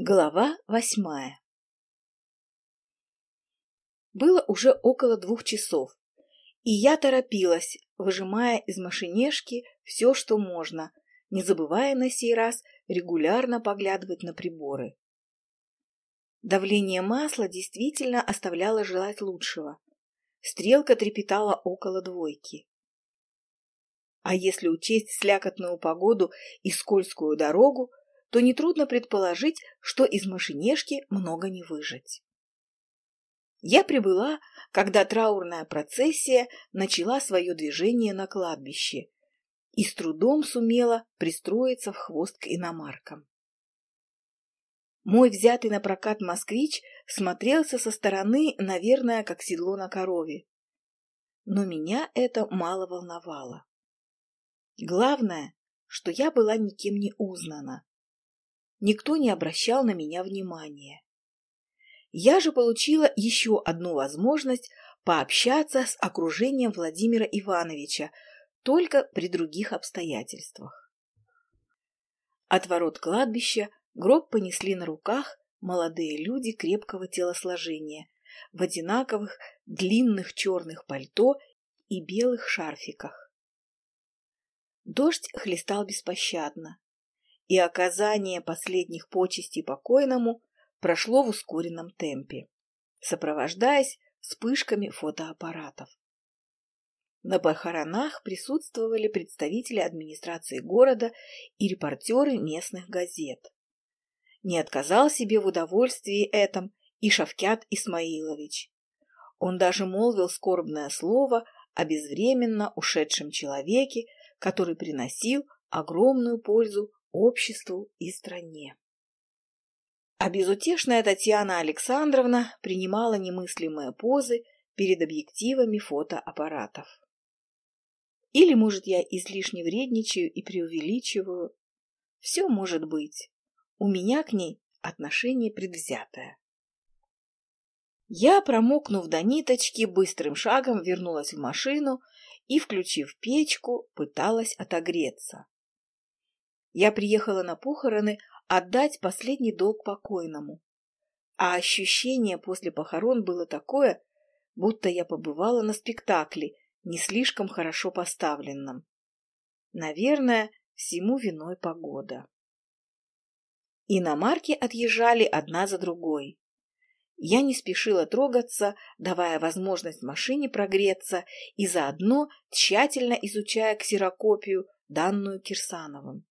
Глава восьмая Было уже около двух часов, и я торопилась, выжимая из машинешки все, что можно, не забывая на сей раз регулярно поглядывать на приборы. Давление масла действительно оставляло желать лучшего. Стрелка трепетала около двойки. А если учесть слякотную погоду и скользкую дорогу, то нетрудно предположить, что из машинешки много не выжать. Я прибыла, когда траурная процессия начала свое движение на кладбище и с трудом сумела пристроиться в хвост к иномаркам. Мой взятый на прокат москвич смотрелся со стороны, наверное, как седло на корове. Но меня это мало волновало. Главное, что я была никем не узнана никто не обращал на меня внимания. Я же получила еще одну возможность пообщаться с окружением Владимира Ивановича, только при других обстоятельствах. От ворот кладбища гроб понесли на руках молодые люди крепкого телосложения в одинаковых длинных черных пальто и белых шарфиках. Дождь хлестал беспощадно и оказание последних почестей покойному прошло в ускоренном темпе, сопровождаясь вспышками фотоаппаратов. На похоронах присутствовали представители администрации города и репортеры местных газет. Не отказал себе в удовольствии этом и Шавкят Исмаилович. Он даже молвил скорбное слово о безвременно ушедшем человеке, который приносил огромную пользу обществу и стране. А безутешная Татьяна Александровна принимала немыслимые позы перед объективами фотоаппаратов. Или, может, я излишне вредничаю и преувеличиваю. Все может быть. У меня к ней отношение предвзятое. Я, промокнув до ниточки, быстрым шагом вернулась в машину и, включив печку, пыталась отогреться. Я приехала на похороны отдать последний долг покойному. А ощущение после похорон было такое, будто я побывала на спектакле, не слишком хорошо поставленном. Наверное, всему виной погода. Иномарки отъезжали одна за другой. Я не спешила трогаться, давая возможность машине прогреться и заодно тщательно изучая ксерокопию, данную Кирсановым.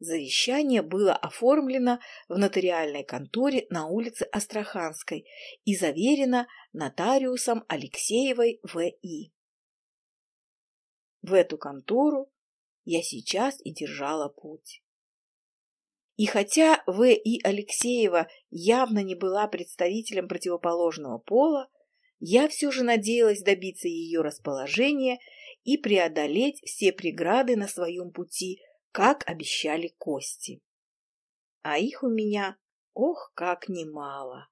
Завещание было оформлено в нотариальной конторе на улице Астраханской и заверено нотариусом Алексеевой В.И. В эту контору я сейчас и держала путь. И хотя В.И. Алексеева явно не была представителем противоположного пола, я все же надеялась добиться ее расположения и преодолеть все преграды на своем пути как обещали кости. А их у меня, ох, как немало.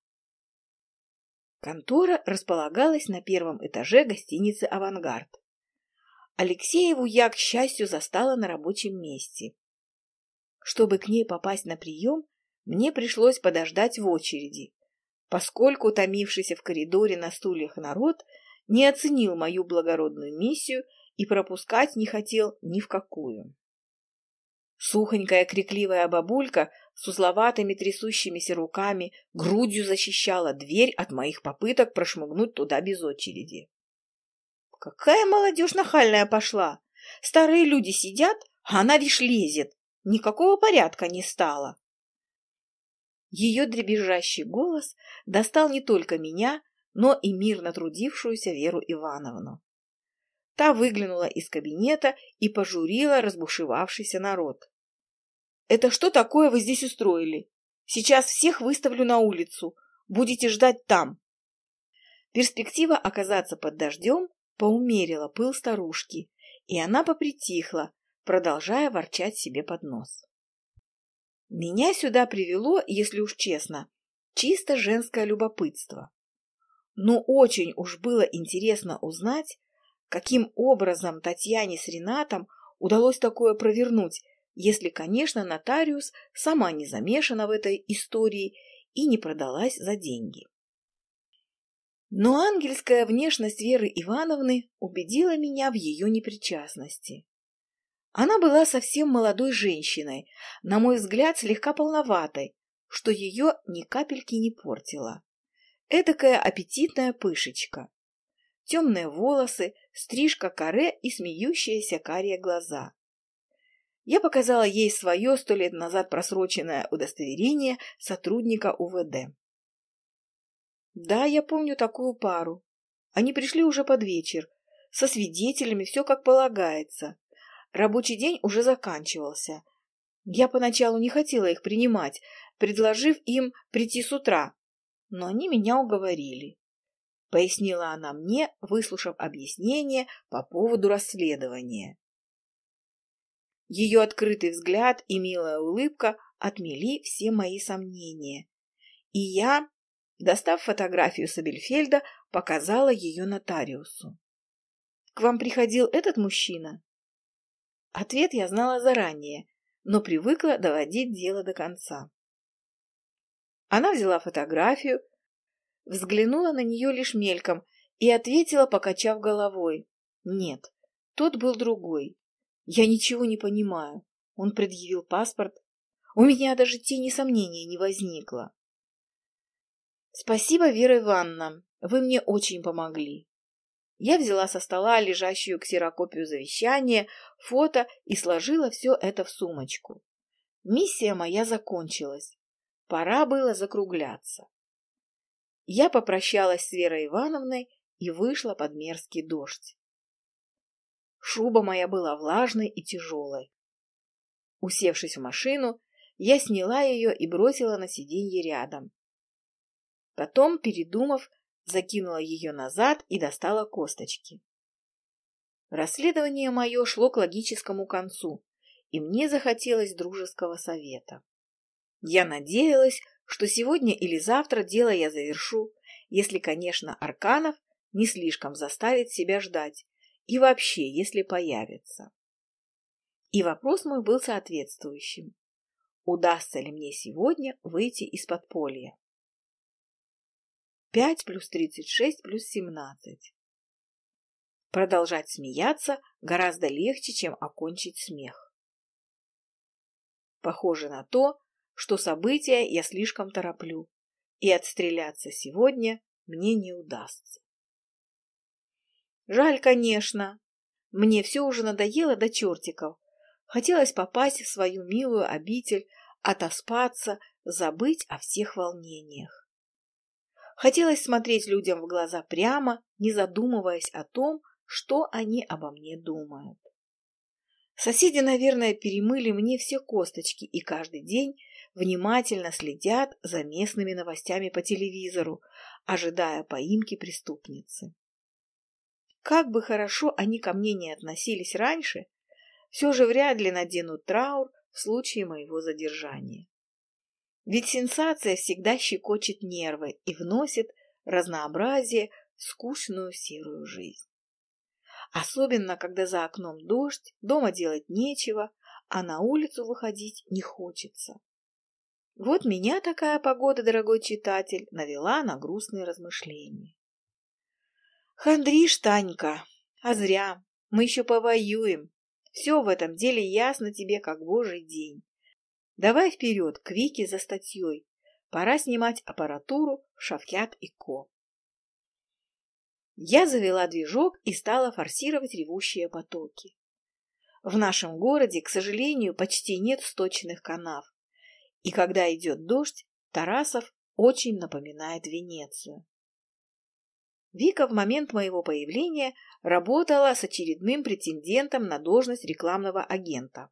Контора располагалась на первом этаже гостиницы «Авангард». Алексееву я, к счастью, застала на рабочем месте. Чтобы к ней попасть на прием, мне пришлось подождать в очереди, поскольку томившийся в коридоре на стульях народ не оценил мою благородную миссию и пропускать не хотел ни в какую. Сухонькая крикливая бабулька с узловатыми трясущимися руками грудью защищала дверь от моих попыток прошмыгнуть туда без очереди. Какая молодежь нахальная пошла! Старые люди сидят, а она вишь лезет. Никакого порядка не стало. Ее дребезжащий голос достал не только меня, но и мирно трудившуюся Веру Ивановну. Та выглянула из кабинета и пожурила разбушевавшийся народ. «Это что такое вы здесь устроили? Сейчас всех выставлю на улицу. Будете ждать там». Перспектива оказаться под дождем поумерила пыл старушки, и она попритихла, продолжая ворчать себе под нос. Меня сюда привело, если уж честно, чисто женское любопытство. Но очень уж было интересно узнать, каким образом Татьяне с Ренатом удалось такое провернуть, если, конечно, нотариус сама не замешана в этой истории и не продалась за деньги. Но ангельская внешность Веры Ивановны убедила меня в ее непричастности. Она была совсем молодой женщиной, на мой взгляд, слегка полноватой, что ее ни капельки не портило. Эдакая аппетитная пышечка. Темные волосы, стрижка каре и смеющиеся карие глаза. Я показала ей свое сто лет назад просроченное удостоверение сотрудника УВД. Да, я помню такую пару. Они пришли уже под вечер. Со свидетелями все как полагается. Рабочий день уже заканчивался. Я поначалу не хотела их принимать, предложив им прийти с утра, но они меня уговорили. Пояснила она мне, выслушав объяснение по поводу расследования. Ее открытый взгляд и милая улыбка отмели все мои сомнения. И я, достав фотографию Сабельфельда, показала ее нотариусу. «К вам приходил этот мужчина?» Ответ я знала заранее, но привыкла доводить дело до конца. Она взяла фотографию, взглянула на нее лишь мельком и ответила, покачав головой. Нет, тот был другой. Я ничего не понимаю. Он предъявил паспорт. У меня даже тени сомнения не возникло. Спасибо, Вера Ивановна, вы мне очень помогли. Я взяла со стола лежащую ксерокопию завещания, фото и сложила все это в сумочку. Миссия моя закончилась. Пора было закругляться. Я попрощалась с Верой Ивановной и вышла под мерзкий дождь. Шуба моя была влажной и тяжелой. Усевшись в машину, я сняла ее и бросила на сиденье рядом. Потом, передумав, закинула ее назад и достала косточки. Расследование мое шло к логическому концу, и мне захотелось дружеского совета. Я надеялась, что сегодня или завтра дело я завершу, если, конечно, Арканов не слишком заставит себя ждать, и вообще, если появится. И вопрос мой был соответствующим. Удастся ли мне сегодня выйти из подполья? 5 плюс 36 плюс 17. Продолжать смеяться гораздо легче, чем окончить смех. Похоже на то, что события я слишком тороплю, и отстреляться сегодня мне не удастся. Жаль, конечно. Мне все уже надоело до чертиков. Хотелось попасть в свою милую обитель, отоспаться, забыть о всех волнениях. Хотелось смотреть людям в глаза прямо, не задумываясь о том, что они обо мне думают. Соседи, наверное, перемыли мне все косточки и каждый день внимательно следят за местными новостями по телевизору, ожидая поимки преступницы. Как бы хорошо они ко мне не относились раньше, все же вряд ли наденут траур в случае моего задержания. Ведь сенсация всегда щекочет нервы и вносит разнообразие в скучную серую жизнь. Особенно, когда за окном дождь, дома делать нечего, а на улицу выходить не хочется. Вот меня такая погода, дорогой читатель, навела на грустные размышления. Хандришь, Танька, а зря, мы еще повоюем. Все в этом деле ясно тебе, как божий день. Давай вперед, к Вике за статьей. Пора снимать аппаратуру в Шавкят и Ко. Я завела движок и стала форсировать ревущие потоки. В нашем городе, к сожалению, почти нет сточных канав. И когда идет дождь, Тарасов очень напоминает Венецию. Вика в момент моего появления работала с очередным претендентом на должность рекламного агента.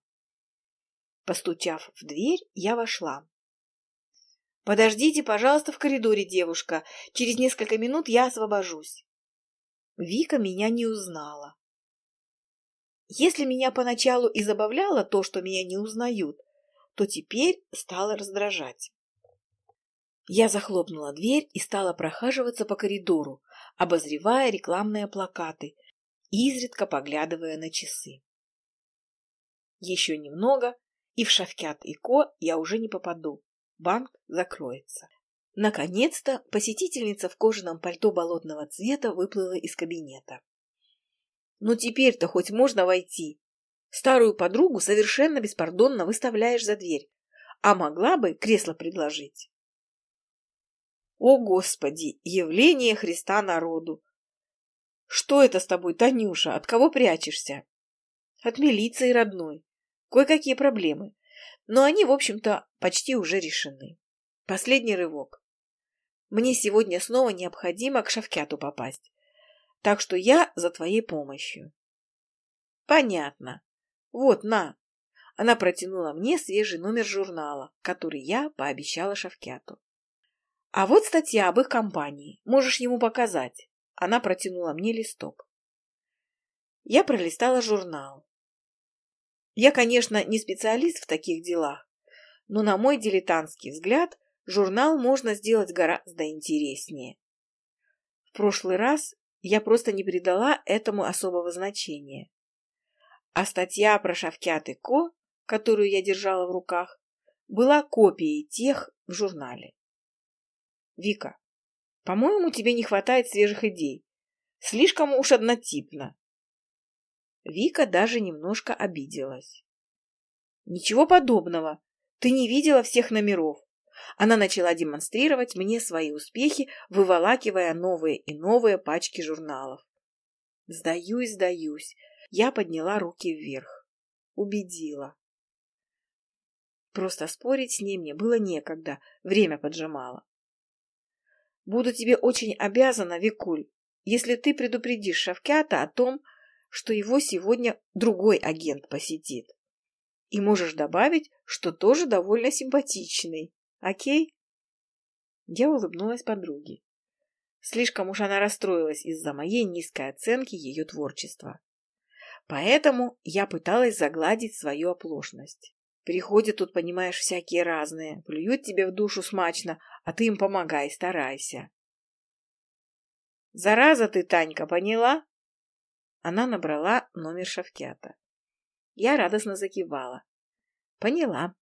Постучав в дверь, я вошла. «Подождите, пожалуйста, в коридоре, девушка. Через несколько минут я освобожусь». Вика меня не узнала. Если меня поначалу и забавляло то, что меня не узнают, то теперь стало раздражать. Я захлопнула дверь и стала прохаживаться по коридору, обозревая рекламные плакаты, изредка поглядывая на часы. Еще немного, И в Шавкят и Ко я уже не попаду. Банк закроется. Наконец-то посетительница в кожаном пальто болотного цвета выплыла из кабинета. Ну теперь-то хоть можно войти. Старую подругу совершенно беспардонно выставляешь за дверь, а могла бы кресло предложить. О, Господи, явление Христа народу! Что это с тобой, Танюша? От кого прячешься? От милиции родной. Кое-какие проблемы. Но они, в общем-то, почти уже решены. Последний рывок. Мне сегодня снова необходимо к Шавкяту попасть. Так что я за твоей помощью. Понятно. Вот, на. Она протянула мне свежий номер журнала, который я пообещала Шавкяту. А вот статья об их компании. Можешь ему показать. Она протянула мне листок. Я пролистала журнал. Я, конечно, не специалист в таких делах, но, на мой дилетантский взгляд, журнал можно сделать гораздо интереснее. В прошлый раз я просто не придала этому особого значения. А статья про Шавкят и Ко, которую я держала в руках, была копией тех в журнале. Вика, по-моему, тебе не хватает свежих идей. Слишком уж однотипно. Вика даже немножко обиделась. Ничего подобного. Ты не видела всех номеров. Она начала демонстрировать мне свои успехи, выволакивая новые и новые пачки журналов. Сдаюсь, сдаюсь. Я подняла руки вверх. Убедила. Просто спорить с ней мне было некогда, время поджимало. Буду тебе очень обязана, Викуль, если ты предупредишь Шавкята о том, что его сегодня другой агент посетит. И можешь добавить, что тоже довольно симпатичный. Окей? Я улыбнулась подруге. Слишком уж она расстроилась из-за моей низкой оценки ее творчества. Поэтому я пыталась загладить свою оплошность. Приходят тут, понимаешь, всякие разные, плюют тебе в душу смачно, а ты им помогай, старайся. Зараза ты, Танька, поняла? Она набрала номер Шавкята. Я радостно закивала. Поняла.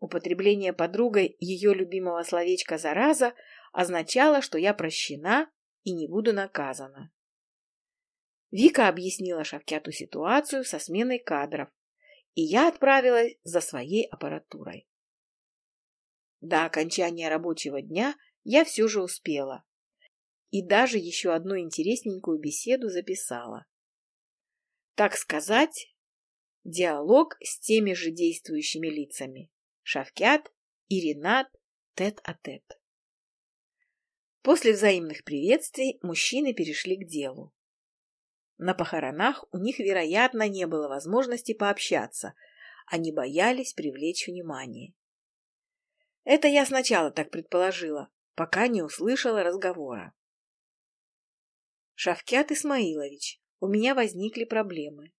Употребление подругой ее любимого словечка «зараза» означало, что я прощена и не буду наказана. Вика объяснила Шавкяту ситуацию со сменой кадров, и я отправилась за своей аппаратурой. До окончания рабочего дня я все же успела. И даже еще одну интересненькую беседу записала. Так сказать, диалог с теми же действующими лицами. Шавкят и Ренат тет-а-тет. -тет. После взаимных приветствий мужчины перешли к делу. На похоронах у них, вероятно, не было возможности пообщаться, они боялись привлечь внимание. Это я сначала так предположила, пока не услышала разговора. Шавкят Исмаилович, у меня возникли проблемы.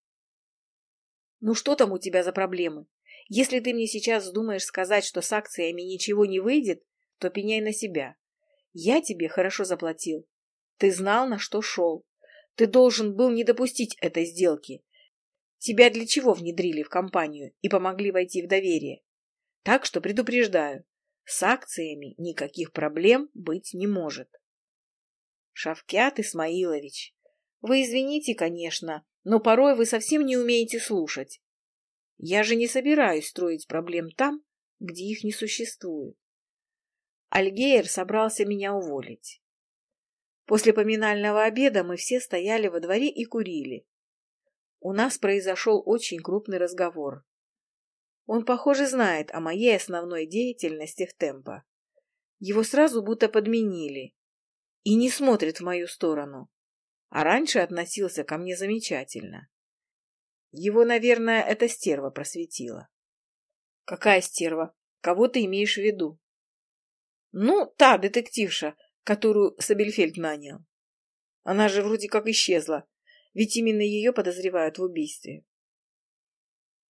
Ну что там у тебя за проблемы? Если ты мне сейчас вздумаешь сказать, что с акциями ничего не выйдет, то пеняй на себя. Я тебе хорошо заплатил. Ты знал, на что шел. Ты должен был не допустить этой сделки. Тебя для чего внедрили в компанию и помогли войти в доверие? Так что предупреждаю, с акциями никаких проблем быть не может. Шавкят Исмаилович, вы извините, конечно, но порой вы совсем не умеете слушать. Я же не собираюсь строить проблем там, где их не существует. Альгейер собрался меня уволить. После поминального обеда мы все стояли во дворе и курили. У нас произошел очень крупный разговор. Он, похоже, знает о моей основной деятельности в темпо. Его сразу будто подменили. И не смотрит в мою сторону. А раньше относился ко мне замечательно. Его, наверное, эта стерва просветила. Какая стерва? Кого ты имеешь в виду? Ну, та детективша, которую Сабельфельд нанял. Она же вроде как исчезла, ведь именно ее подозревают в убийстве.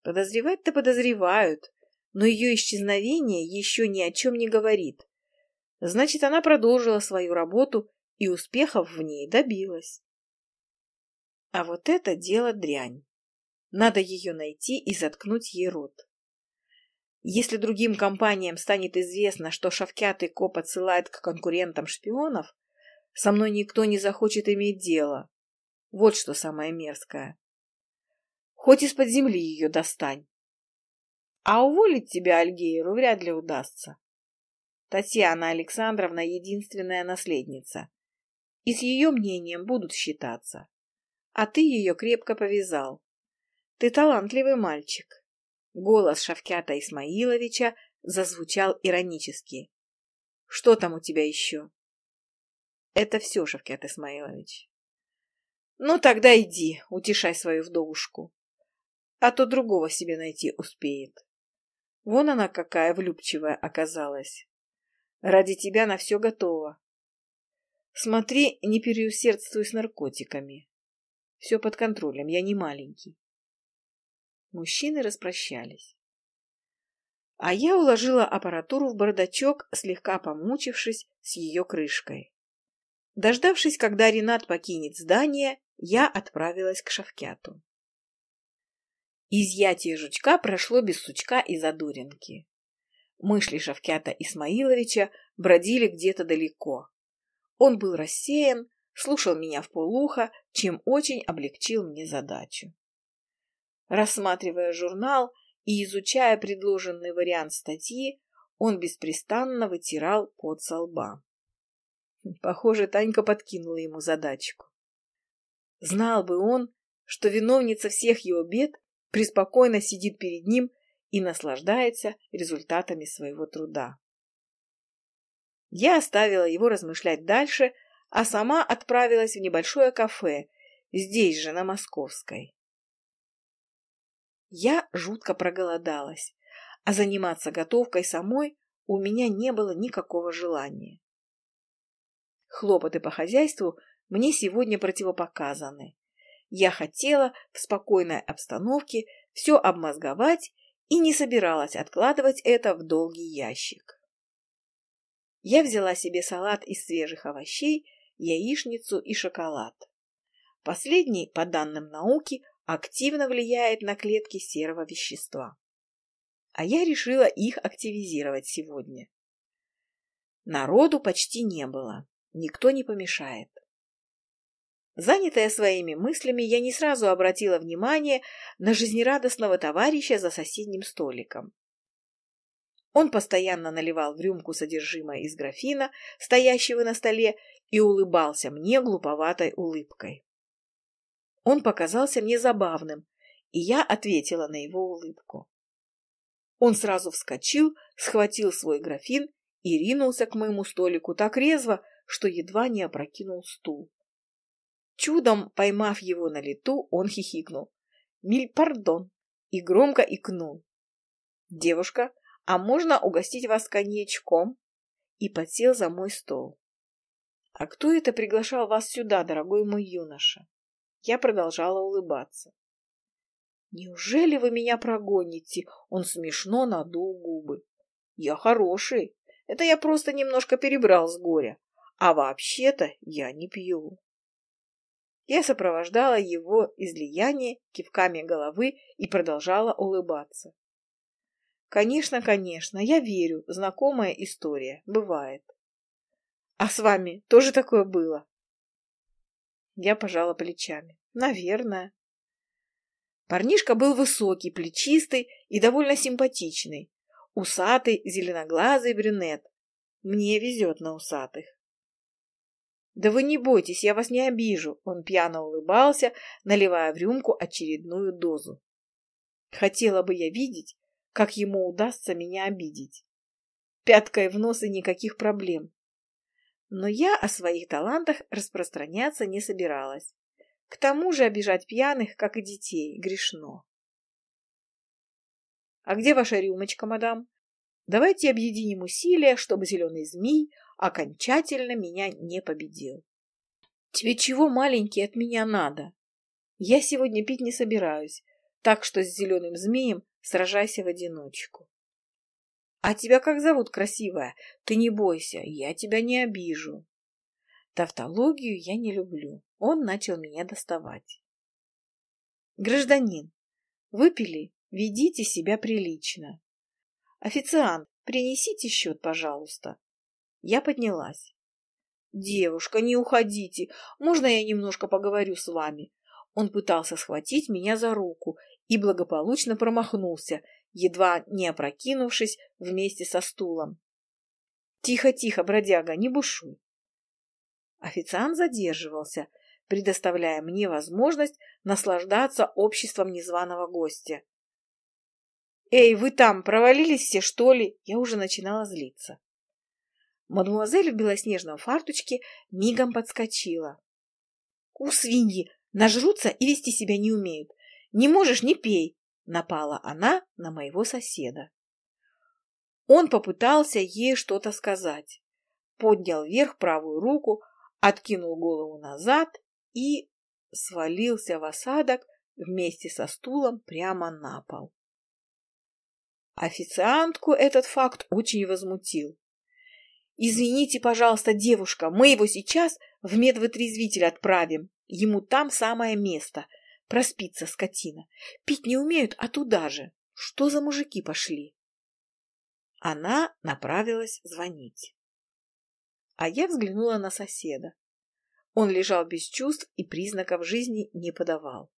Подозревать-то подозревают, но ее исчезновение еще ни о чем не говорит. Значит, она продолжила свою работу и успехов в ней добилась. А вот это дело дрянь. Надо ее найти и заткнуть ей рот. Если другим компаниям станет известно, что Шавкят Коп отсылает к конкурентам шпионов, со мной никто не захочет иметь дело. Вот что самое мерзкое. Хоть из-под земли ее достань. А уволить тебя Альгейру вряд ли удастся. Татьяна Александровна единственная наследница. И с ее мнением будут считаться. А ты ее крепко повязал. Ты талантливый мальчик. Голос Шавкята Исмаиловича зазвучал иронически. Что там у тебя еще? Это все, Шавкят Исмаилович. Ну, тогда иди, утешай свою вдовушку. А то другого себе найти успеет. Вон она какая влюбчивая оказалась. Ради тебя на все готово. Смотри, не переусердствуй с наркотиками. Все под контролем, я не маленький. Мужчины распрощались. А я уложила аппаратуру в бардачок, слегка помучившись с ее крышкой. Дождавшись, когда Ренат покинет здание, я отправилась к Шавкяту. Изъятие жучка прошло без сучка и задуринки. Мышли Шавкята Исмаиловича бродили где-то далеко. Он был рассеян, слушал меня в полуха, чем очень облегчил мне задачу. Рассматривая журнал и изучая предложенный вариант статьи, он беспрестанно вытирал пот со лба. Похоже, Танька подкинула ему задачку. Знал бы он, что виновница всех его бед преспокойно сидит перед ним и наслаждается результатами своего труда. Я оставила его размышлять дальше, а сама отправилась в небольшое кафе, здесь же, на Московской. Я жутко проголодалась, а заниматься готовкой самой у меня не было никакого желания. Хлопоты по хозяйству мне сегодня противопоказаны. Я хотела в спокойной обстановке все обмозговать и не собиралась откладывать это в долгий ящик. Я взяла себе салат из свежих овощей, яичницу и шоколад. Последний, по данным науки, активно влияет на клетки серого вещества. А я решила их активизировать сегодня. Народу почти не было, никто не помешает. Занятая своими мыслями, я не сразу обратила внимание на жизнерадостного товарища за соседним столиком. Он постоянно наливал в рюмку содержимое из графина, стоящего на столе, и улыбался мне глуповатой улыбкой. Он показался мне забавным, и я ответила на его улыбку. Он сразу вскочил, схватил свой графин и ринулся к моему столику так резво, что едва не опрокинул стул. Чудом поймав его на лету, он хихикнул. «Миль пардон!» и громко икнул. «Девушка, а можно угостить вас коньячком?» и подсел за мой стол. «А кто это приглашал вас сюда, дорогой мой юноша?» Я продолжала улыбаться. «Неужели вы меня прогоните?» Он смешно надул губы. «Я хороший. Это я просто немножко перебрал с горя. А вообще-то я не пью». Я сопровождала его излияние кивками головы и продолжала улыбаться. Конечно, конечно, я верю, знакомая история, бывает. А с вами тоже такое было? Я пожала плечами. Наверное. Парнишка был высокий, плечистый и довольно симпатичный. Усатый, зеленоглазый брюнет. Мне везет на усатых. «Да вы не бойтесь, я вас не обижу», — он пьяно улыбался, наливая в рюмку очередную дозу. Хотела бы я видеть, как ему удастся меня обидеть. Пяткой в нос и никаких проблем. Но я о своих талантах распространяться не собиралась. К тому же обижать пьяных, как и детей, грешно. «А где ваша рюмочка, мадам? Давайте объединим усилия, чтобы зеленый змей окончательно меня не победил. Тебе чего, маленький, от меня надо? Я сегодня пить не собираюсь, так что с зеленым змеем сражайся в одиночку. А тебя как зовут, красивая? Ты не бойся, я тебя не обижу. Тавтологию я не люблю. Он начал меня доставать. Гражданин, Выпили, ведите себя прилично. Официант, принесите счет, пожалуйста. Я поднялась. Девушка, не уходите. Можно я немножко поговорю с вами? Он пытался схватить меня за руку и благополучно промахнулся, едва не опрокинувшись вместе со стулом. Тихо, тихо, бродяга, не бушуй. Официант задерживался, предоставляя мне возможность наслаждаться обществом незваного гостя. «Эй, вы там, провалились все, что ли?» Я уже начинала злиться. Мадемуазель в белоснежном фартучке мигом подскочила. «У свиньи! Нажрутся и вести себя не умеют. Не можешь — не пей!» Напала она на моего соседа. Он попытался ей что-то сказать. Поднял вверх правую руку, откинул голову назад и свалился в осадок вместе со стулом прямо на пол. Официантку этот факт очень возмутил. «Извините, пожалуйста, девушка, мы его сейчас в медвытрезвитель отправим. Ему там самое место. Проспится скотина. Пить не умеют, а туда же. Что за мужики пошли?» Она направилась звонить. А я взглянула на соседа. Он лежал без чувств и признаков жизни не подавал.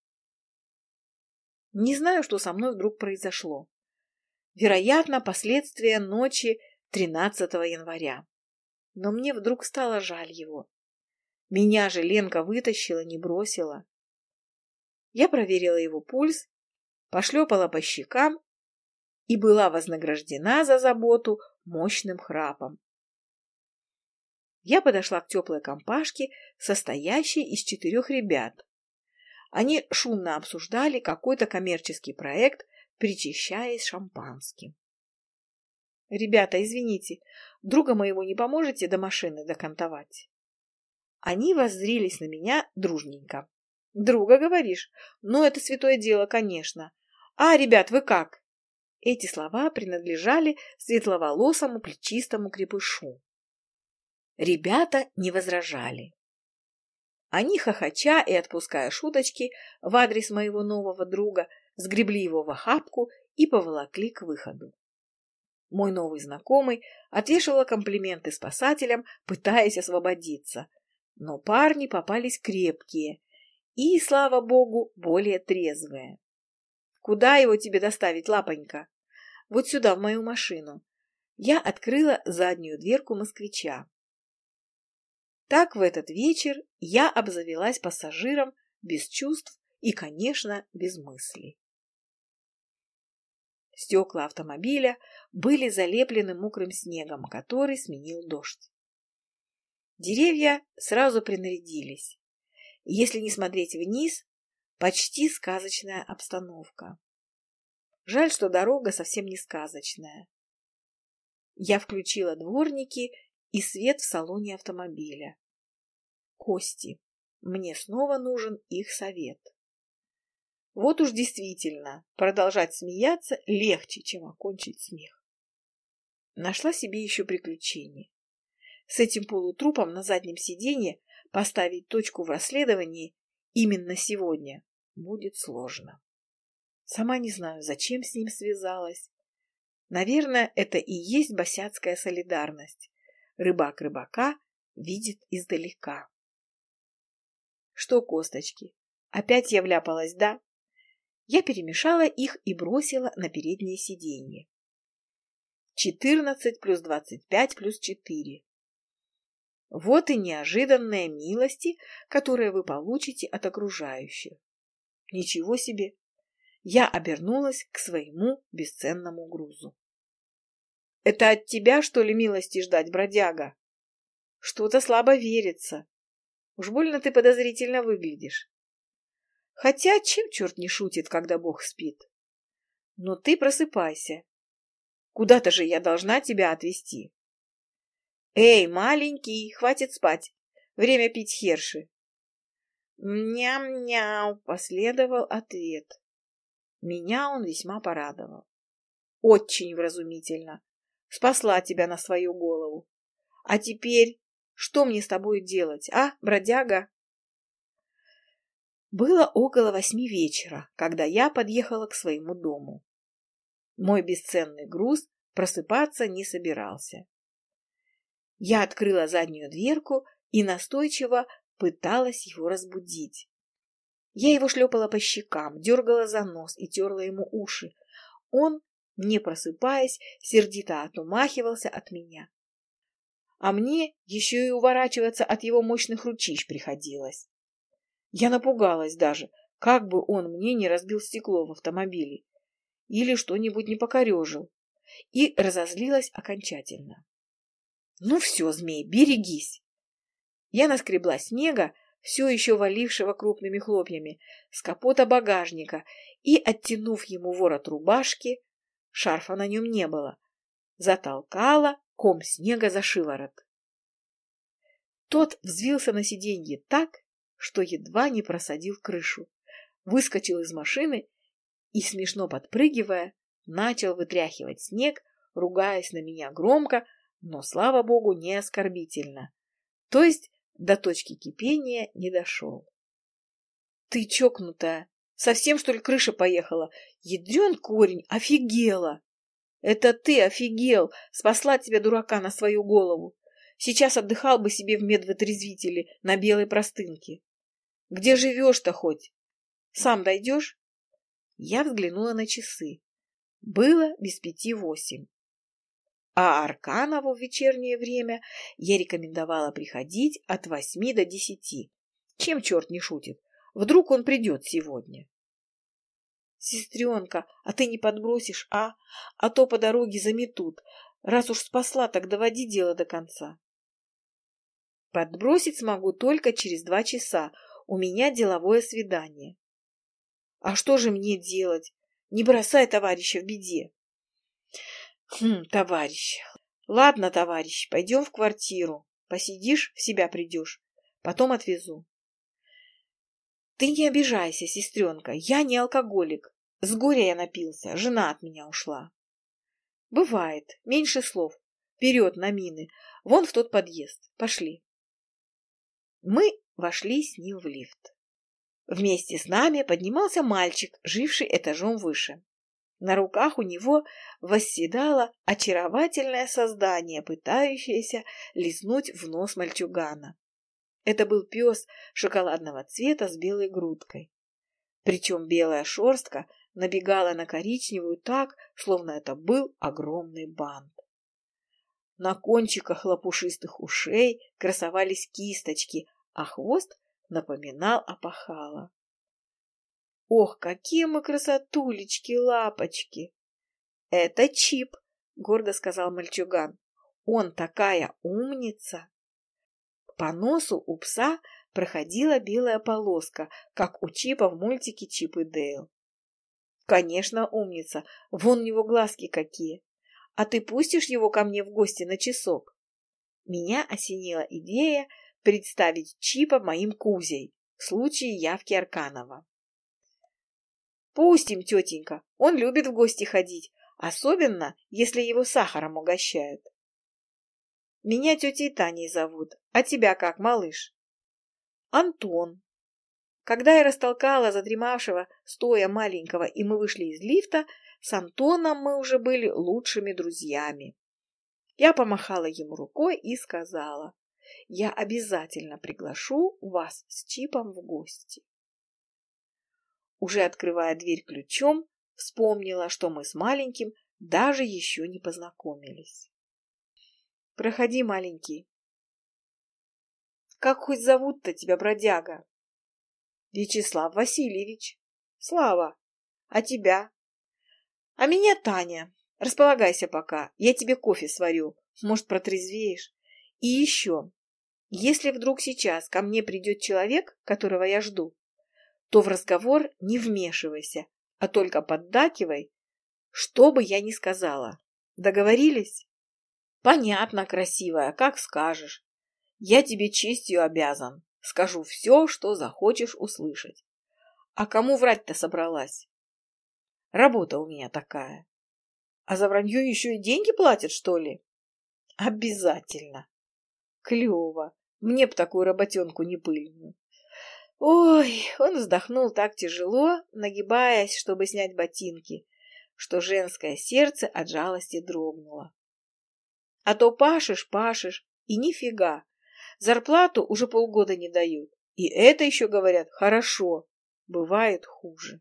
Не знаю, что со мной вдруг произошло. Вероятно, последствия ночи 13 января. Но мне вдруг стало жаль его. Меня же Ленка вытащила, не бросила. Я проверила его пульс, пошлепала по щекам и была вознаграждена за заботу мощным храпом. Я подошла к теплой компашке, состоящей из четырех ребят. Они шумно обсуждали какой-то коммерческий проект причащаясь шампанским. «Ребята, извините, друга моего не поможете до машины докантовать?» Они воззрились на меня дружненько. «Друга, говоришь? Ну, это святое дело, конечно. А, ребят, вы как?» Эти слова принадлежали светловолосому плечистому крепышу. Ребята не возражали. Они, хохоча и отпуская шуточки в адрес моего нового друга, сгребли его в охапку и поволокли к выходу. Мой новый знакомый отвешивал комплименты спасателям, пытаясь освободиться. Но парни попались крепкие и, слава богу, более трезвые. «Куда его тебе доставить, лапонька?» «Вот сюда, в мою машину». Я открыла заднюю дверку москвича. Так в этот вечер я обзавелась пассажиром без чувств и, конечно, без мыслей. Стекла автомобиля были залеплены мокрым снегом, который сменил дождь. Деревья сразу принарядились. Если не смотреть вниз, почти сказочная обстановка. Жаль, что дорога совсем не сказочная. Я включила дворники и свет в салоне автомобиля. Кости. Мне снова нужен их совет. Вот уж действительно, продолжать смеяться легче, чем окончить смех. Нашла себе еще приключение. С этим полутрупом на заднем сиденье поставить точку в расследовании именно сегодня будет сложно. Сама не знаю, зачем с ним связалась. Наверное, это и есть босяцкая солидарность. Рыбак рыбака видит издалека. Что, косточки, опять я вляпалась, да? Я перемешала их и бросила на переднее сиденье. 14 плюс 25 плюс 4. Вот и неожиданные милости, которые вы получите от окружающих. Ничего себе! Я обернулась к своему бесценному грузу. Это от тебя, что ли, милости ждать, бродяга? Что-то слабо верится. Уж больно ты подозрительно выглядишь. Хотя чем черт не шутит, когда Бог спит? Но ты просыпайся. Куда-то же я должна тебя отвезти. Эй, маленький, хватит спать. Время пить херши. Ням-няу, последовал ответ. Меня он весьма порадовал. Очень вразумительно. Спасла тебя на свою голову. А теперь что мне с тобой делать, а, бродяга? Было около восьми вечера, когда я подъехала к своему дому. Мой бесценный груз просыпаться не собирался. Я открыла заднюю дверку и настойчиво пыталась его разбудить. Я его шлепала по щекам, дергала за нос и терла ему уши. Он, не просыпаясь, сердито отумахивался от меня. А мне еще и уворачиваться от его мощных ручищ приходилось. Я напугалась даже, как бы он мне не разбил стекло в автомобиле или что-нибудь не покорежил, и разозлилась окончательно. Ну все, змей, берегись! Я наскребла снега, все еще валившего крупными хлопьями, с капота багажника и, оттянув ему ворот рубашки, шарфа на нем не было, затолкала ком снега за шиворот. Тот взвился на сиденье так, что едва не просадил крышу, выскочил из машины и, смешно подпрыгивая, начал вытряхивать снег, ругаясь на меня громко, но, слава богу, не оскорбительно. То есть до точки кипения не дошел. Ты чокнутая, совсем что ли крыша поехала? Ядрен корень, офигела! Это ты офигел, спасла тебя, дурака, на свою голову. Сейчас отдыхал бы себе в медвотрезвителе на белой простынке. Где живешь-то хоть? Сам дойдешь? Я взглянула на часы. Было без пяти восемь. А Арканову в вечернее время я рекомендовала приходить от восьми до десяти. Чем черт не шутит? Вдруг он придет сегодня. Сестренка, а ты не подбросишь, а? А то по дороге заметут. Раз уж спасла, так доводи дело до конца. Подбросить смогу только через два часа. У меня деловое свидание. А что же мне делать? Не бросай товарища в беде. Хм, товарищ. Ладно, товарищ, пойдем в квартиру. Посидишь, в себя придешь. Потом отвезу. Ты не обижайся, сестренка, я не алкоголик. С горя я напился, жена от меня ушла. Бывает, меньше слов. Вперед на мины, вон в тот подъезд. Пошли. Мы вошли с ним в лифт. Вместе с нами поднимался мальчик, живший этажом выше. На руках у него восседало очаровательное создание, пытающееся лизнуть в нос мальчугана. Это был пес шоколадного цвета с белой грудкой. Причем белая шерстка набегала на коричневую так, словно это был огромный бант. На кончиках лопушистых ушей красовались кисточки, а хвост напоминал опахало. Ох, какие мы красотулечки, лапочки! Это Чип, гордо сказал мальчуган. Он такая умница. По носу у пса проходила белая полоска, как у Чипа в мультике Чип и Дейл. Конечно, умница. Вон у него глазки какие. А ты пустишь его ко мне в гости на часок? Меня осенила идея представить Чипа моим кузей в случае явки Арканова. Пустим, тетенька, он любит в гости ходить, особенно, если его сахаром угощают. Меня тетей Таней зовут, а тебя как, малыш? Антон. Когда я растолкала задремавшего, стоя маленького, и мы вышли из лифта, с Антоном мы уже были лучшими друзьями. Я помахала ему рукой и сказала, я обязательно приглашу вас с Чипом в гости уже открывая дверь ключом, вспомнила, что мы с маленьким даже еще не познакомились. Проходи, маленький. Как хоть зовут-то тебя, бродяга? Вячеслав Васильевич. Слава. А тебя? А меня Таня. Располагайся пока, я тебе кофе сварю. Может, протрезвеешь? И еще, если вдруг сейчас ко мне придет человек, которого я жду, то в разговор не вмешивайся, а только поддакивай, что бы я ни сказала. Договорились? Понятно, красивая, как скажешь. Я тебе честью обязан. Скажу все, что захочешь услышать. А кому врать-то собралась? Работа у меня такая. А за вранье еще и деньги платят, что ли? Обязательно. Клево. Мне б такую работенку не пыльную. Ой, он вздохнул так тяжело, нагибаясь, чтобы снять ботинки, что женское сердце от жалости дрогнуло. А то пашешь, пашешь, и нифига. Зарплату уже полгода не дают. И это еще, говорят, хорошо. Бывает хуже.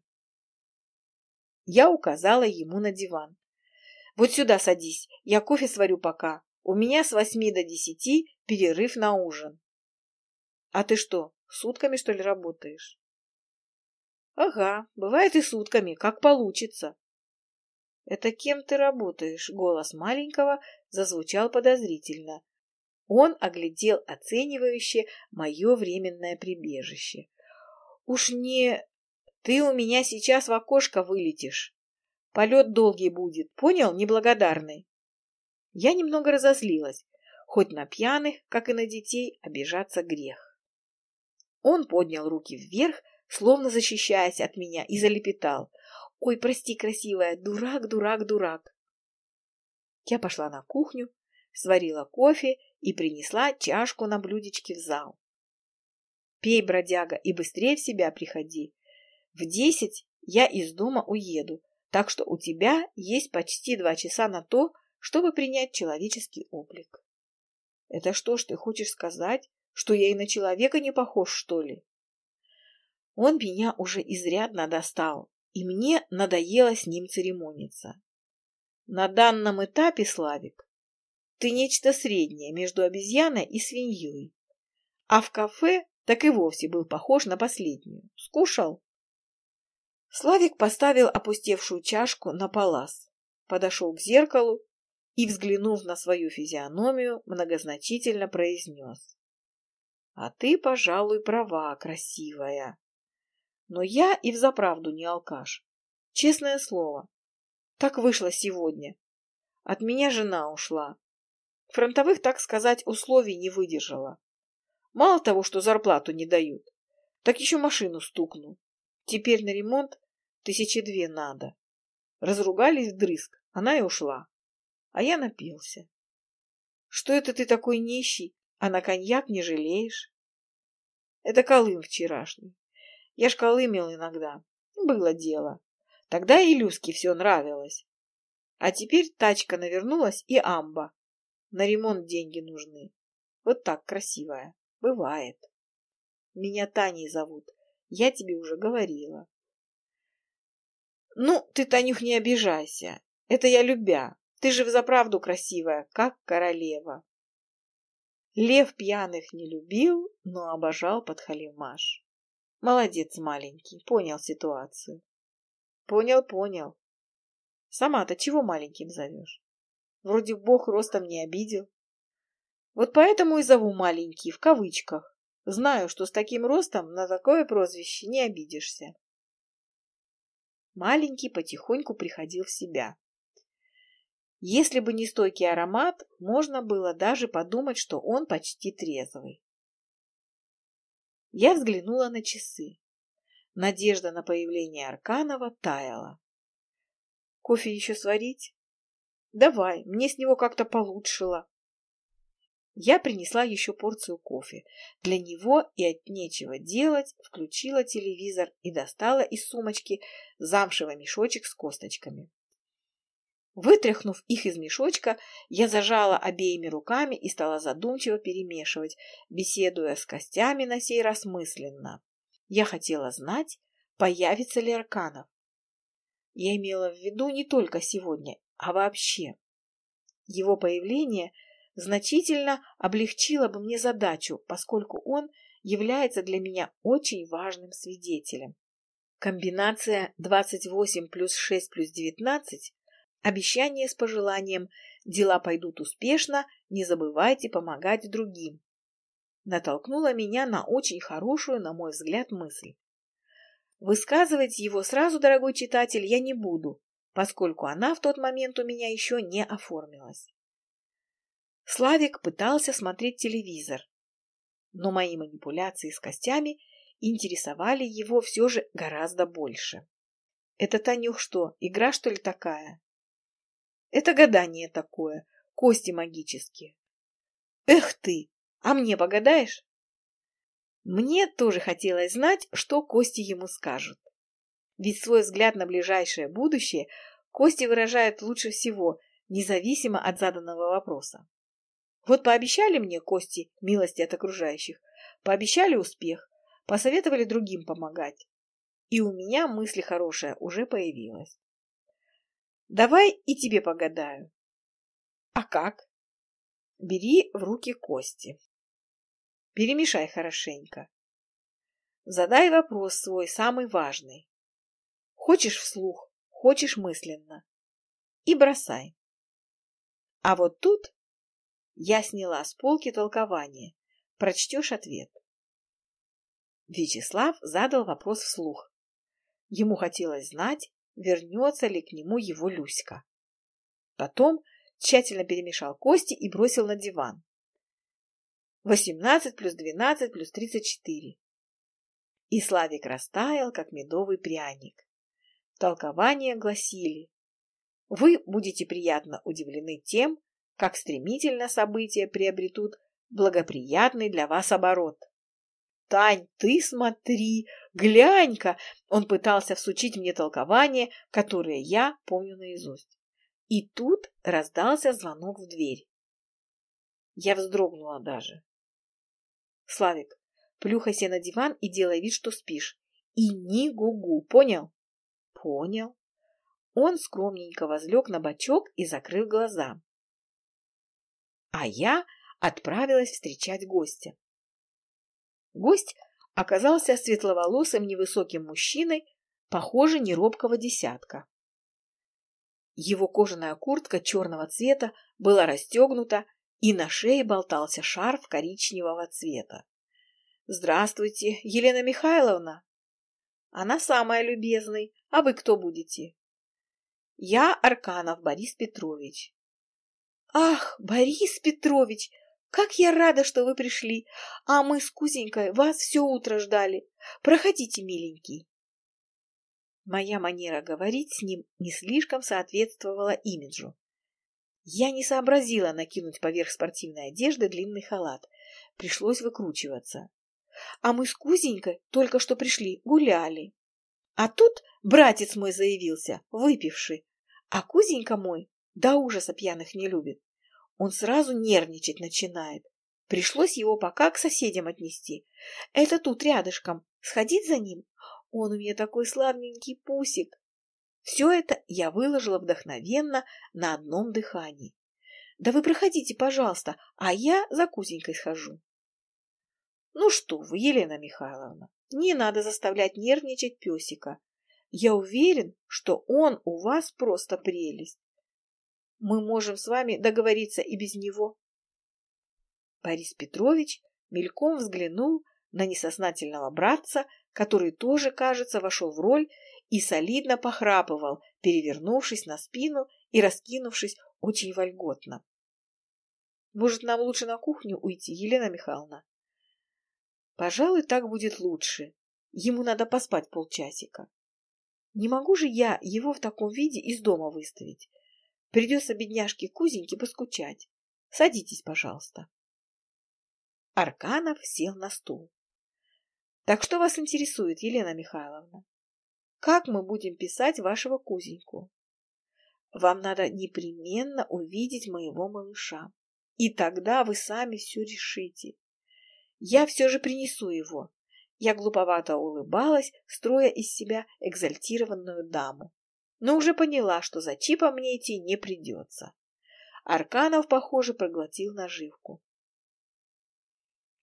Я указала ему на диван. Вот сюда садись, я кофе сварю пока. У меня с восьми до десяти перерыв на ужин. А ты что, сутками, что ли, работаешь? Ага, бывает и сутками, как получится. Это кем ты работаешь? Голос маленького зазвучал подозрительно. Он оглядел оценивающе мое временное прибежище. Уж не... Ты у меня сейчас в окошко вылетишь. Полет долгий будет, понял, неблагодарный? Я немного разозлилась. Хоть на пьяных, как и на детей, обижаться грех. Он поднял руки вверх, словно защищаясь от меня, и залепетал. «Ой, прости, красивая, дурак, дурак, дурак!» Я пошла на кухню, сварила кофе и принесла чашку на блюдечке в зал. «Пей, бродяга, и быстрее в себя приходи. В десять я из дома уеду, так что у тебя есть почти два часа на то, чтобы принять человеческий облик». «Это что ж ты хочешь сказать, что я и на человека не похож, что ли?» Он меня уже изрядно достал, и мне надоело с ним церемониться. На данном этапе, Славик, ты нечто среднее между обезьяной и свиньей. А в кафе так и вовсе был похож на последнюю. Скушал? Славик поставил опустевшую чашку на палас, подошел к зеркалу и, взглянув на свою физиономию, многозначительно произнес. — А ты, пожалуй, права, красивая. Но я и взаправду не алкаш. Честное слово. Так вышло сегодня. От меня жена ушла, Фронтовых, так сказать, условий не выдержала. Мало того, что зарплату не дают, так еще машину стукну. Теперь на ремонт тысячи две надо. Разругались вдрызг, она и ушла. А я напился. Что это ты такой нищий, а на коньяк не жалеешь? Это Колым вчерашний. Я ж колымел иногда. Было дело. Тогда и Люске все нравилось. А теперь тачка навернулась и амба. На ремонт деньги нужны. Вот так, красивая. Бывает. Меня Таней зовут. Я тебе уже говорила. Ну, ты, Танюх, не обижайся. Это я любя. Ты же взаправду красивая, как королева. Лев пьяных не любил, но обожал подхалимаш. Молодец маленький, понял ситуацию. Понял, понял. Сама-то чего маленьким зовешь? Вроде бог ростом не обидел. Вот поэтому и зову маленький, в кавычках. Знаю, что с таким ростом на такое прозвище не обидишься. Маленький потихоньку приходил в себя. Если бы не стойкий аромат, можно было даже подумать, что он почти трезвый. Я взглянула на часы. Надежда на появление Арканова таяла. Кофе еще сварить? Давай, мне с него как-то получшило. Я принесла еще порцию кофе. Для него и от нечего делать включила телевизор и достала из сумочки замшевый мешочек с косточками. Вытряхнув их из мешочка, я зажала обеими руками и стала задумчиво перемешивать, беседуя с костями на сей раз мысленно. Я хотела знать, появится ли Арканов. Я имела в виду не только сегодня а вообще. Его появление значительно облегчило бы мне задачу, поскольку он является для меня очень важным свидетелем. Комбинация 28 плюс 6 плюс 19 – обещание с пожеланием «дела пойдут успешно, не забывайте помогать другим» натолкнула меня на очень хорошую, на мой взгляд, мысль. Высказывать его сразу, дорогой читатель, я не буду, поскольку она в тот момент у меня еще не оформилась. Славик пытался смотреть телевизор, но мои манипуляции с костями интересовали его все же гораздо больше. Это, Танюх, что, игра, что ли, такая? Это гадание такое, кости магические. Эх ты, а мне погадаешь? Мне тоже хотелось знать, что Кости ему скажут. Ведь свой взгляд на ближайшее будущее Кости выражает лучше всего, независимо от заданного вопроса. Вот пообещали мне Кости милости от окружающих, пообещали успех, посоветовали другим помогать. И у меня мысль хорошая уже появилась. Давай и тебе погадаю. А как? Бери в руки кости. Перемешай хорошенько. Задай вопрос свой, самый важный. Хочешь вслух, хочешь мысленно. И бросай. А вот тут я сняла с полки толкование. Прочтешь ответ. Вячеслав задал вопрос вслух. Ему хотелось знать, вернется ли к нему его Люська. Потом тщательно перемешал кости и бросил на диван. Восемнадцать плюс двенадцать плюс тридцать четыре. И Славик растаял, как медовый пряник. Толкования гласили, вы будете приятно удивлены тем, как стремительно события приобретут благоприятный для вас оборот. Тань, ты смотри, глянь-ка! Он пытался всучить мне толкование, которое я помню наизусть. И тут раздался звонок в дверь. Я вздрогнула даже. Славик, плюхайся на диван и делай вид, что спишь. И ни гугу, понял? Понял. Он скромненько возлег на бочок и закрыл глаза. А я отправилась встречать гостя. Гость оказался светловолосым невысоким мужчиной, похоже, неробкого десятка. Его кожаная куртка черного цвета была расстегнута, и на шее болтался шарф коричневого цвета. «Здравствуйте, Елена Михайловна!» «Она самая любезный. А вы кто будете?» «Я Арканов Борис Петрович». «Ах, Борис Петрович! Как я рада, что вы пришли! А мы с Кузенькой вас все утро ждали. Проходите, миленький!» Моя манера говорить с ним не слишком соответствовала имиджу. Я не сообразила накинуть поверх спортивной одежды длинный халат. Пришлось выкручиваться. А мы с Кузенькой только что пришли, гуляли. А тут братец мой заявился, выпивший. А Кузенька мой до ужаса пьяных не любит. Он сразу нервничать начинает. Пришлось его пока к соседям отнести. Это тут рядышком. Сходить за ним? Он у меня такой славненький пусик. Все это я выложила вдохновенно на одном дыхании. Да вы проходите, пожалуйста, а я за Кузенькой схожу. Ну что вы, Елена Михайловна, не надо заставлять нервничать песика. Я уверен, что он у вас просто прелесть. Мы можем с вами договориться и без него. Борис Петрович мельком взглянул на несознательного братца, который тоже, кажется, вошел в роль и солидно похрапывал, перевернувшись на спину и раскинувшись очень вольготно. Может, нам лучше на кухню уйти, Елена Михайловна? Пожалуй, так будет лучше. Ему надо поспать полчасика. Не могу же я его в таком виде из дома выставить. Придется бедняжке Кузеньке поскучать. Садитесь, пожалуйста. Арканов сел на стул. Так что вас интересует, Елена Михайловна? Как мы будем писать вашего Кузеньку? Вам надо непременно увидеть моего малыша. И тогда вы сами все решите. Я все же принесу его. Я глуповато улыбалась, строя из себя экзальтированную даму. Но уже поняла, что за чипом мне идти не придется. Арканов, похоже, проглотил наживку.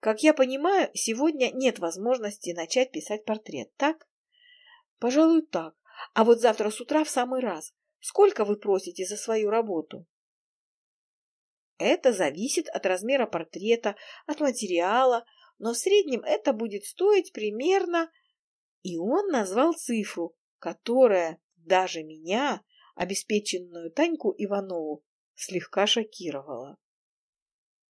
Как я понимаю, сегодня нет возможности начать писать портрет, так? Пожалуй, так. А вот завтра с утра в самый раз. Сколько вы просите за свою работу? Это зависит от размера портрета, от материала, но в среднем это будет стоить примерно... И он назвал цифру, которая даже меня, обеспеченную Таньку Иванову, слегка шокировала.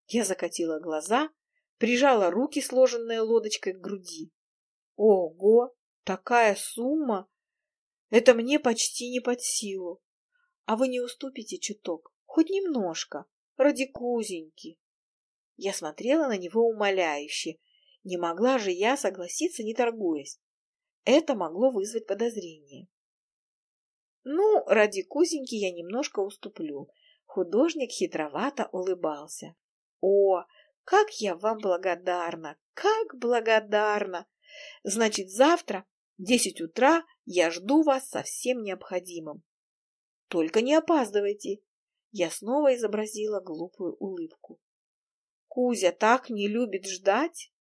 Я закатила глаза, прижала руки, сложенные лодочкой к груди. Ого, такая сумма! Это мне почти не под силу. А вы не уступите чуток, хоть немножко, ради кузеньки. Я смотрела на него умоляюще. Не могла же я согласиться, не торгуясь. Это могло вызвать подозрение. Ну, ради Кузеньки я немножко уступлю. Художник хитровато улыбался. О, как я вам благодарна! Как благодарна! Значит, завтра десять утра я жду вас со всем необходимым. Только не опаздывайте. Я снова изобразила глупую улыбку. Кузя так не любит ждать.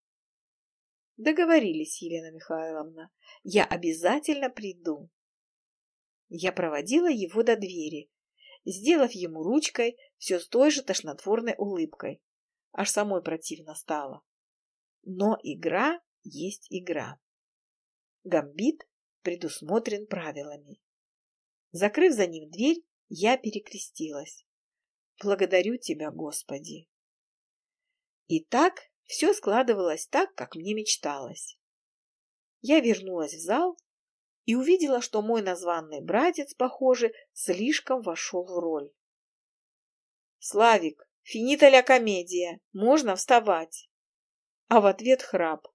Договорились, Елена Михайловна. Я обязательно приду. Я проводила его до двери, сделав ему ручкой все с той же тошнотворной улыбкой. Аж самой противно стало. Но игра есть игра. Гамбит предусмотрен правилами. Закрыв за ним дверь, я перекрестилась. Благодарю тебя, Господи. И так все складывалось так, как мне мечталось. Я вернулась в зал и увидела, что мой названный братец, похоже, слишком вошел в роль. «Славик, финита ля комедия, можно вставать!» А в ответ храп.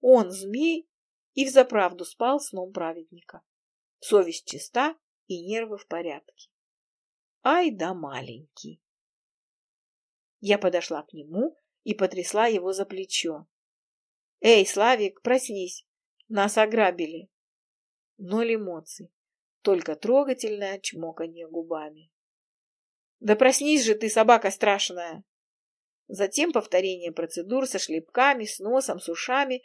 Он, змей, и взаправду спал сном праведника. Совесть чиста и нервы в порядке. Ай да маленький! Я подошла к нему и потрясла его за плечо. «Эй, Славик, проснись! Нас ограбили!» Ноль эмоций, только трогательное чмоканье губами. «Да проснись же ты, собака страшная!» Затем повторение процедур со шлепками, с носом, с ушами.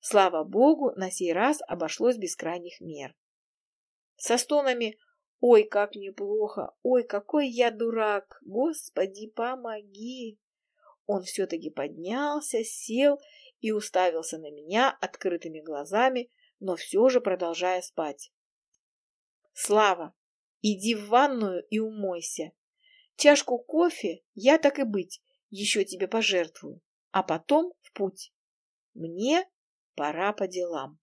Слава богу, на сей раз обошлось без крайних мер. Со стонами «Ой, как мне плохо! Ой, какой я дурак! Господи, помоги!» Он все-таки поднялся, сел и уставился на меня открытыми глазами, но все же продолжая спать. «Слава, иди в ванную и умойся. Чашку кофе я, так и быть, еще тебе пожертвую, а потом в путь. Мне пора по делам».